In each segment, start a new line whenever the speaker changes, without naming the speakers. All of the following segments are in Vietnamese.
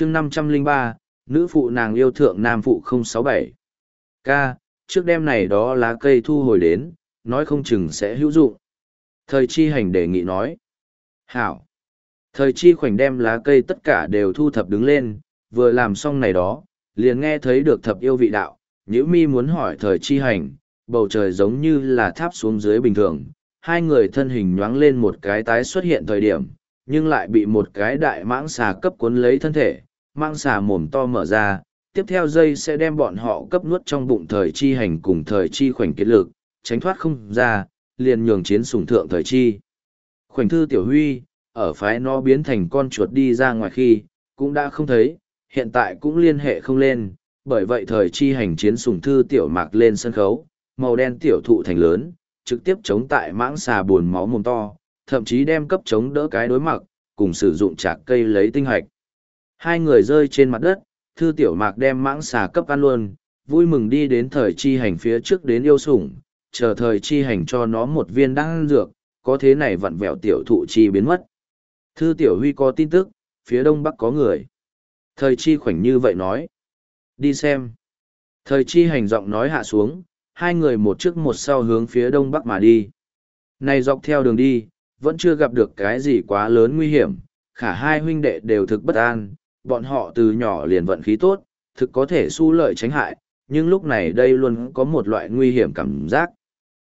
chương năm trăm linh ba nữ phụ nàng yêu thượng nam phụ không sáu bảy Ca, trước đêm này đó lá cây thu hồi đến, nói không chừng sẽ hữu dụng. Thời chi hành đề nghị nói. Hảo. Thời chi khoảnh đem lá cây tất cả đều thu thập đứng lên, vừa làm xong này đó, liền nghe thấy được thập yêu vị đạo, nhữ mi muốn hỏi thời chi hành, bầu trời giống như là tháp xuống dưới bình thường, hai người thân hình nhoáng lên một cái tái xuất hiện thời điểm, nhưng lại bị một cái đại mãng xà cấp cuốn lấy thân thể, mang xà mồm to mở ra, tiếp theo dây sẽ đem bọn họ cấp nuốt trong bụng thời chi hành cùng thời chi khoảnh kết lực, tránh thoát không ra, liền nhường chiến sủng thượng thời chi. Khoảnh thư tiểu huy, ở phái nó biến thành con chuột đi ra ngoài khi, cũng đã không thấy, hiện tại cũng liên hệ không lên, bởi vậy thời chi hành chiến sủng thư tiểu mạc lên sân khấu, màu đen tiểu thụ thành lớn, trực tiếp chống tại mãng xà buồn máu mồm to, thậm chí đem cấp chống đỡ cái đối mặc, cùng sử dụng chạc cây lấy tinh hạch. Hai người rơi trên mặt đất, thư tiểu mạc đem mãng xà cấp ăn luôn, vui mừng đi đến thời chi hành phía trước đến yêu sủng, chờ thời chi hành cho nó một viên đan dược, có thế này vặn vẹo tiểu thụ chi biến mất. Thư tiểu huy có tin tức, phía đông bắc có người. Thời chi khoảnh như vậy nói. Đi xem. Thời chi hành giọng nói hạ xuống, hai người một trước một sau hướng phía đông bắc mà đi. Này dọc theo đường đi, vẫn chưa gặp được cái gì quá lớn nguy hiểm, khả hai huynh đệ đều thực bất an, bọn họ từ nhỏ liền vận khí tốt, thực có thể su lợi tránh hại, nhưng lúc này đây luôn có một loại nguy hiểm cảm giác.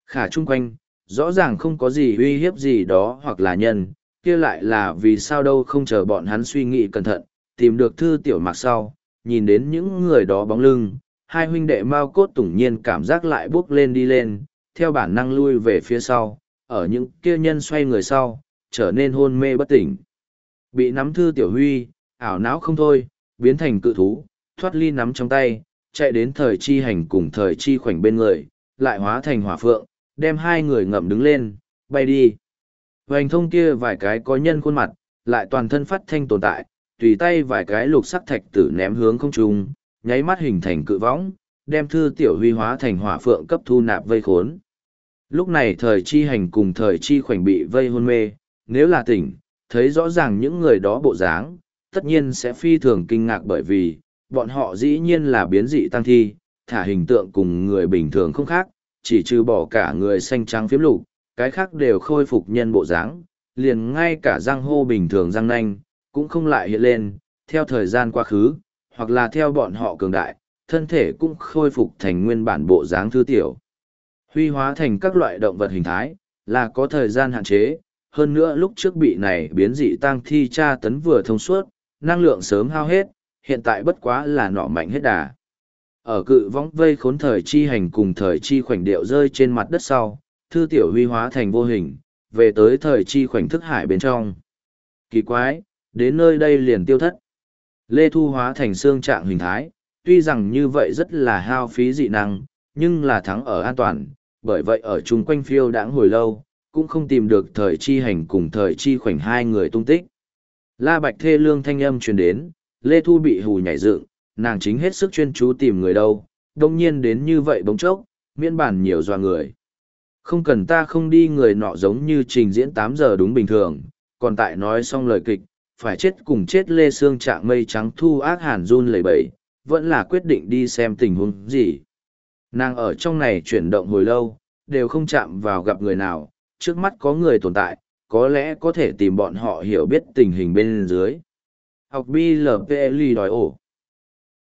Khả chung quanh, rõ ràng không có gì uy hiếp gì đó hoặc là nhân, kia lại là vì sao đâu không chờ bọn hắn suy nghĩ cẩn thận, tìm được thư tiểu mặc sau, nhìn đến những người đó bóng lưng, hai huynh đệ mao cốt tủng nhiên cảm giác lại bước lên đi lên, theo bản năng lui về phía sau, ở những kia nhân xoay người sau, trở nên hôn mê bất tỉnh. Bị nắm thư tiểu huy, ảo não không thôi, biến thành cự thú, thoát ly nắm trong tay, chạy đến thời chi hành cùng thời chi khoảnh bên người, lại hóa thành hỏa phượng, đem hai người ngậm đứng lên, bay đi. Hoành thông kia vài cái có nhân khuôn mặt, lại toàn thân phát thanh tồn tại, tùy tay vài cái lục sắc thạch tử ném hướng không trung, nháy mắt hình thành cự võng, đem thư tiểu huy hóa thành hỏa phượng cấp thu nạp vây khốn. Lúc này thời chi hành cùng thời chi khoảnh bị vây hôn mê, nếu là tỉnh, thấy rõ ràng những người đó bộ dáng, tất nhiên sẽ phi thường kinh ngạc bởi vì, bọn họ dĩ nhiên là biến dị tăng thi, thả hình tượng cùng người bình thường không khác, chỉ trừ bỏ cả người xanh trắng phiếm lục, cái khác đều khôi phục nhân bộ dáng, liền ngay cả răng hô bình thường răng nanh, cũng không lại hiện lên, theo thời gian quá khứ, hoặc là theo bọn họ cường đại, thân thể cũng khôi phục thành nguyên bản bộ dáng thư tiểu. Huy hóa thành các loại động vật hình thái, là có thời gian hạn chế, hơn nữa lúc trước bị này biến dị tăng thi tra tấn vừa thông suốt, năng lượng sớm hao hết, hiện tại bất quá là nọ mạnh hết đà. Ở cự vong vây khốn thời chi hành cùng thời chi khoảnh điệu rơi trên mặt đất sau, thư tiểu huy hóa thành vô hình, về tới thời chi khoảnh thức hải bên trong. Kỳ quái, đến nơi đây liền tiêu thất. Lê Thu hóa thành xương trạng hình thái, tuy rằng như vậy rất là hao phí dị năng, nhưng là thắng ở an toàn, bởi vậy ở chung quanh phiêu đãng hồi lâu, cũng không tìm được thời chi hành cùng thời chi khoảnh hai người tung tích. La Bạch thê lương thanh âm truyền đến, Lê Thu bị hù nhảy dựng, nàng chính hết sức chuyên chú tìm người đâu, đông nhiên đến như vậy bỗng chốc, miễn bản nhiều doa người. Không cần ta không đi người nọ giống như trình diễn tám giờ đúng bình thường, còn tại nói xong lời kịch, phải chết cùng chết lê Sương trạng mây trắng thu ác hàn run lẩy bẩy, vẫn là quyết định đi xem tình huống gì. Nàng ở trong này chuyển động hồi lâu, đều không chạm vào gặp người nào, trước mắt có người tồn tại, có lẽ có thể tìm bọn họ hiểu biết tình hình bên dưới. Học BLPLI đòi ổ.